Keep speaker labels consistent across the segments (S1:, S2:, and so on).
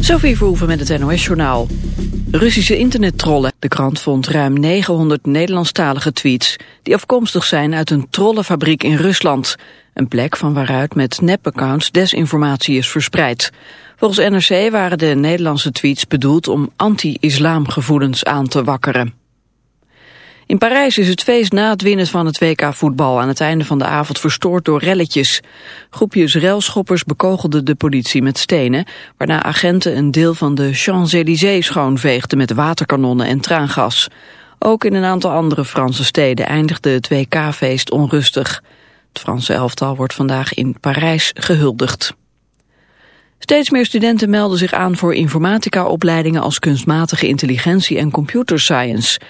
S1: Sophie Verhoeven met het NOS-journaal. Russische internettrollen. De krant vond ruim 900 Nederlandstalige tweets... die afkomstig zijn uit een trollenfabriek in Rusland. Een plek van waaruit met nepaccounts desinformatie is verspreid. Volgens NRC waren de Nederlandse tweets bedoeld om anti-islamgevoelens aan te wakkeren. In Parijs is het feest na het winnen van het WK voetbal aan het einde van de avond verstoord door relletjes. Groepjes relschoppers bekogelden de politie met stenen, waarna agenten een deel van de Champs-Élysées schoonveegden met waterkanonnen en traangas. Ook in een aantal andere Franse steden eindigde het WK-feest onrustig. Het Franse elftal wordt vandaag in Parijs gehuldigd. Steeds meer studenten melden zich aan voor informatica-opleidingen als kunstmatige intelligentie en computer science.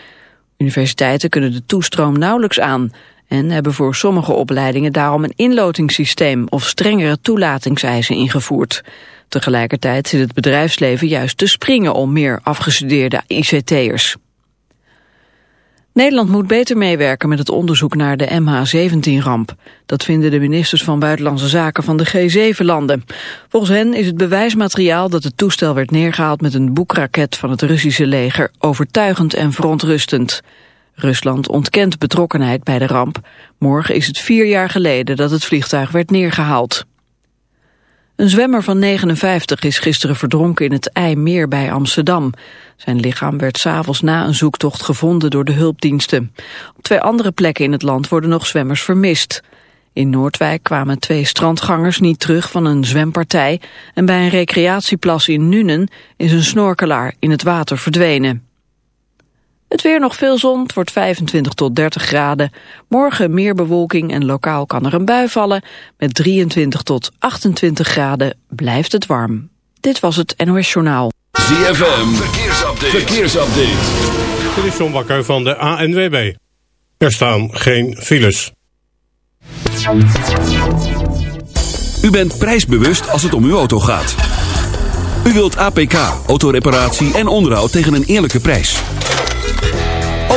S1: Universiteiten kunnen de toestroom nauwelijks aan en hebben voor sommige opleidingen daarom een inlotingssysteem of strengere toelatingseisen ingevoerd. Tegelijkertijd zit het bedrijfsleven juist te springen om meer afgestudeerde ICT'ers. Nederland moet beter meewerken met het onderzoek naar de MH17-ramp. Dat vinden de ministers van Buitenlandse Zaken van de G7-landen. Volgens hen is het bewijsmateriaal dat het toestel werd neergehaald met een boekraket van het Russische leger overtuigend en verontrustend. Rusland ontkent betrokkenheid bij de ramp. Morgen is het vier jaar geleden dat het vliegtuig werd neergehaald. Een zwemmer van 59 is gisteren verdronken in het IJmeer bij Amsterdam. Zijn lichaam werd s'avonds na een zoektocht gevonden door de hulpdiensten. Op twee andere plekken in het land worden nog zwemmers vermist. In Noordwijk kwamen twee strandgangers niet terug van een zwempartij... en bij een recreatieplas in Nuenen is een snorkelaar in het water verdwenen. Het weer nog veel zon, het wordt 25 tot 30 graden. Morgen meer bewolking en lokaal kan er een bui vallen. Met 23 tot 28 graden blijft het warm. Dit was het NOS Journaal.
S2: ZFM, verkeersupdate. verkeersupdate.
S3: Dit is John Bakker van de ANWB. Er staan geen files.
S2: U bent prijsbewust als het om uw auto gaat. U wilt APK, autoreparatie en onderhoud tegen een eerlijke prijs.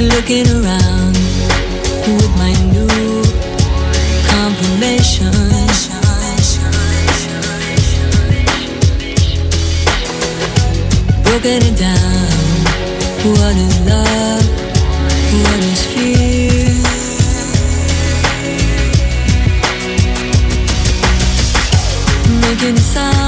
S4: Looking around with my new confirmation. Broken it down. What is love? What is fear? Making a sound.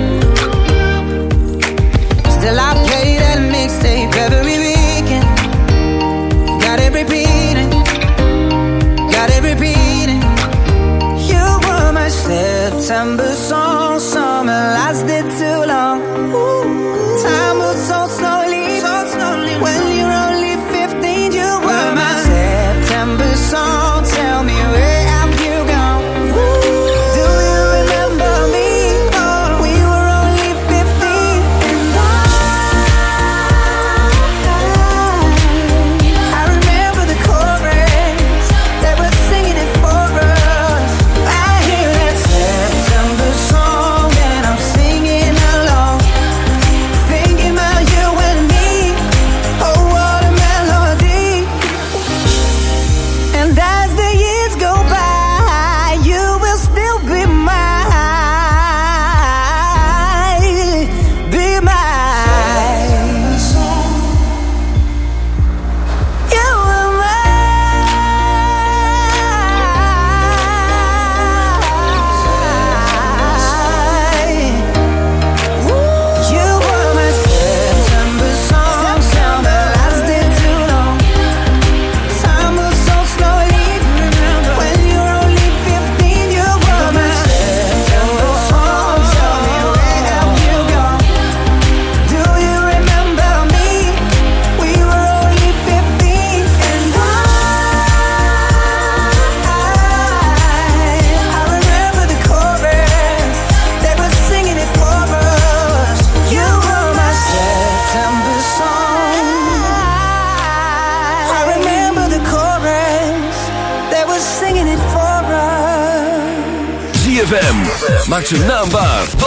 S5: December song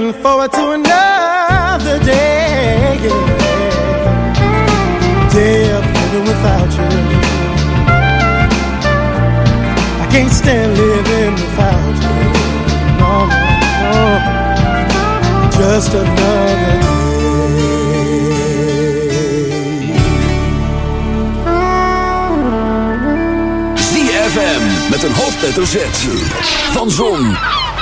S6: Looking forward to another day. Day of living without you. I can't stand living without you. No, no, no. Just another day.
S7: Met een hoofdletter Z. Van Zon,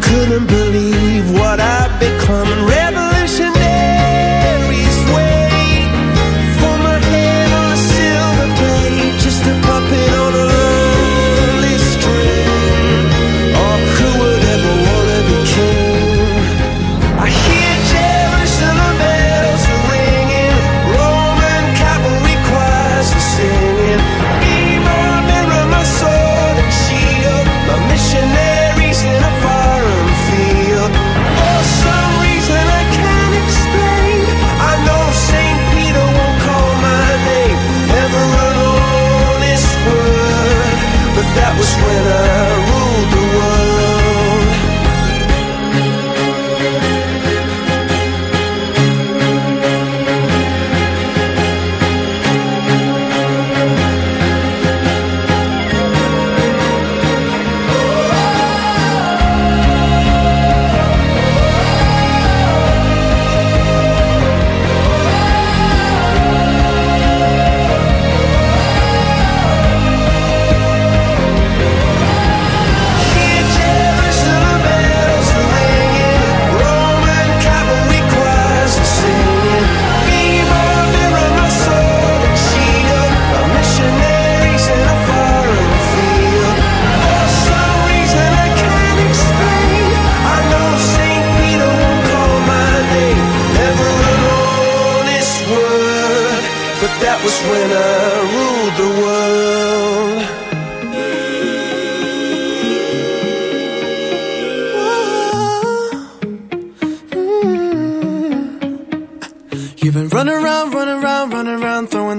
S8: couldn't believe what I've become.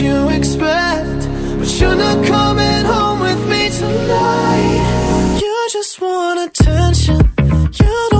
S9: you expect. But you're not coming home with me tonight. You just want attention. You don't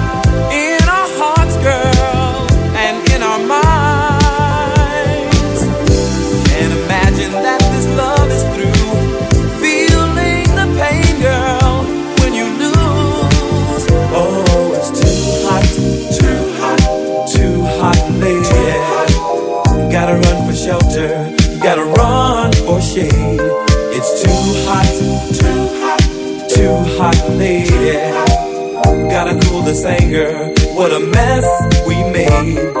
S10: Gotta cool this anger. What a mess we made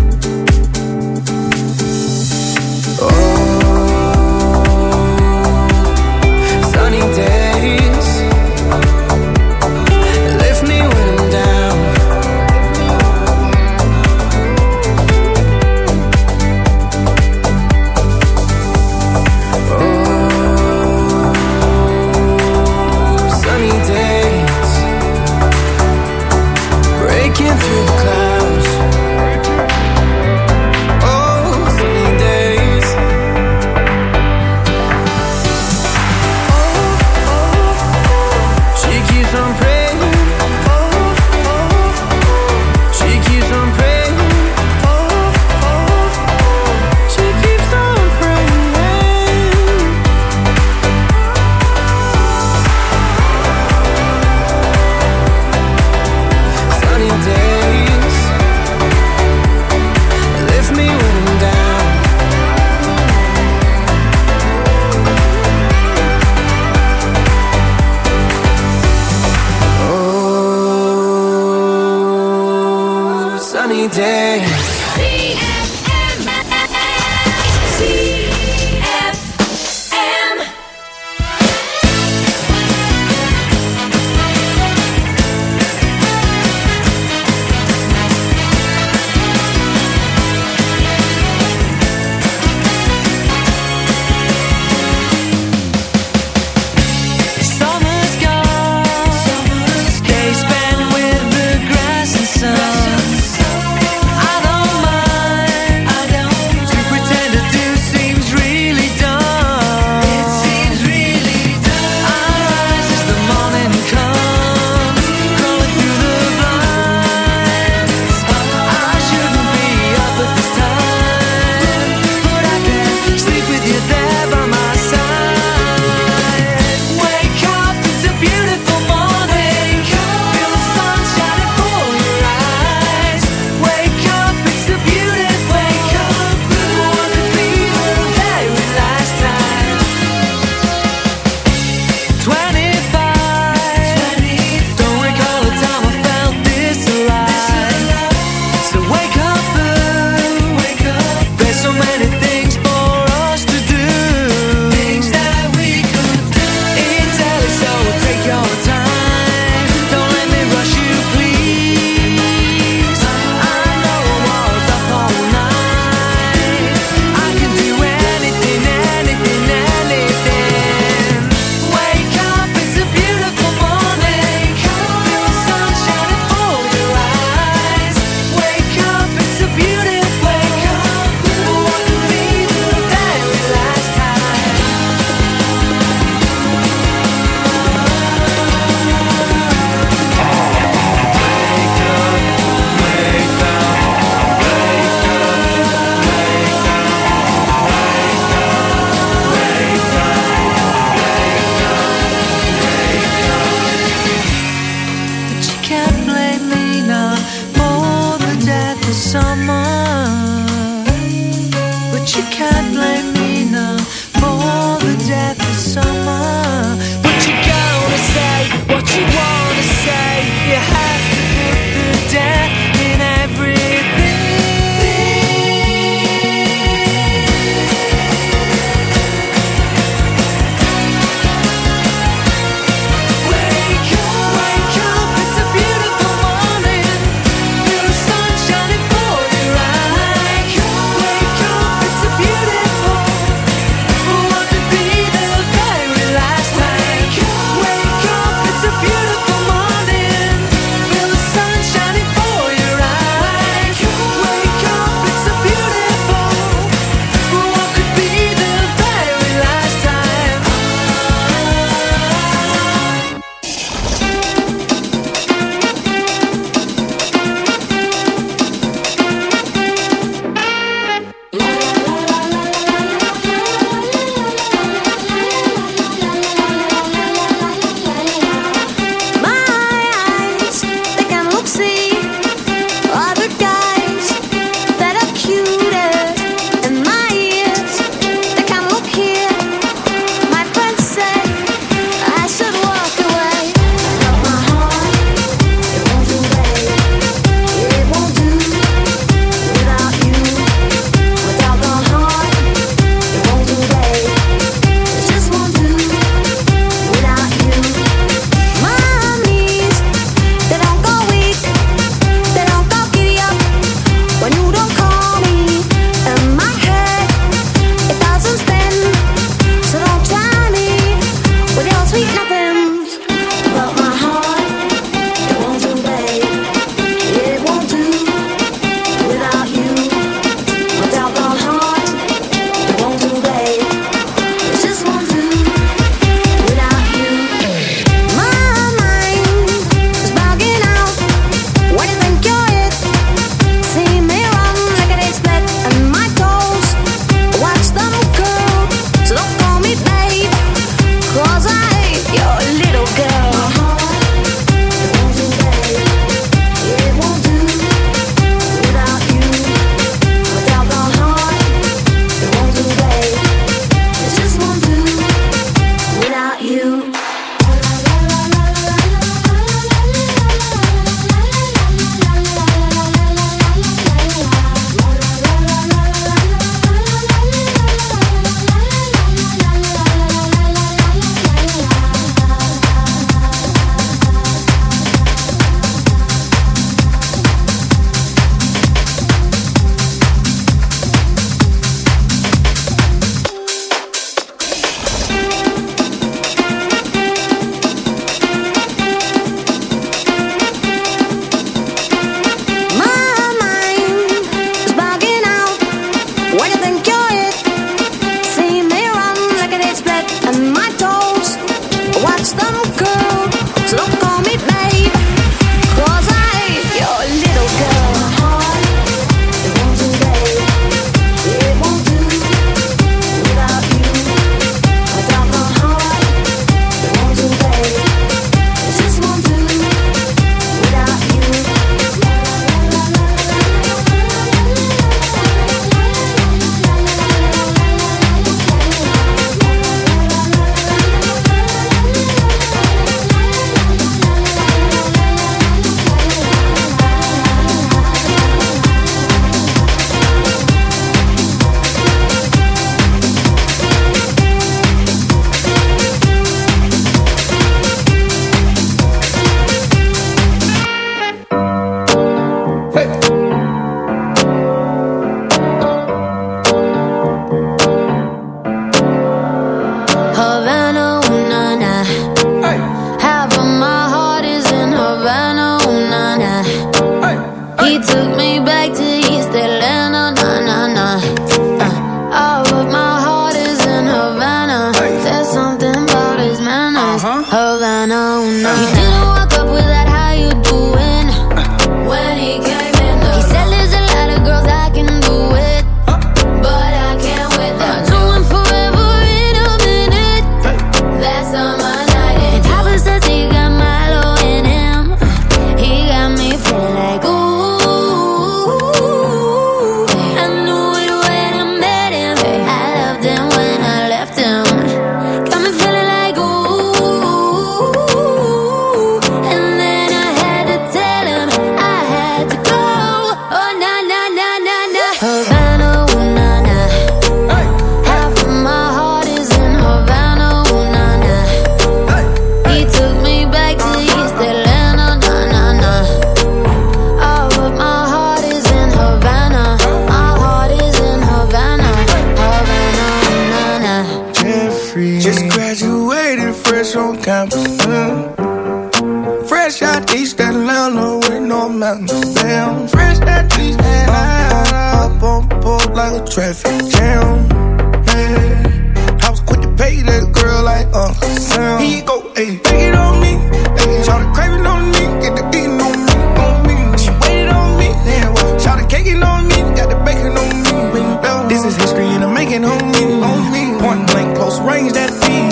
S9: on me.
S8: Point blank, close range, that's me.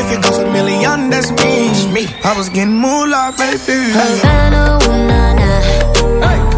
S8: If it goes a million, that's me. I was getting moolah, baby.
S11: Havana, ooh, nah, nah.
S2: Hey.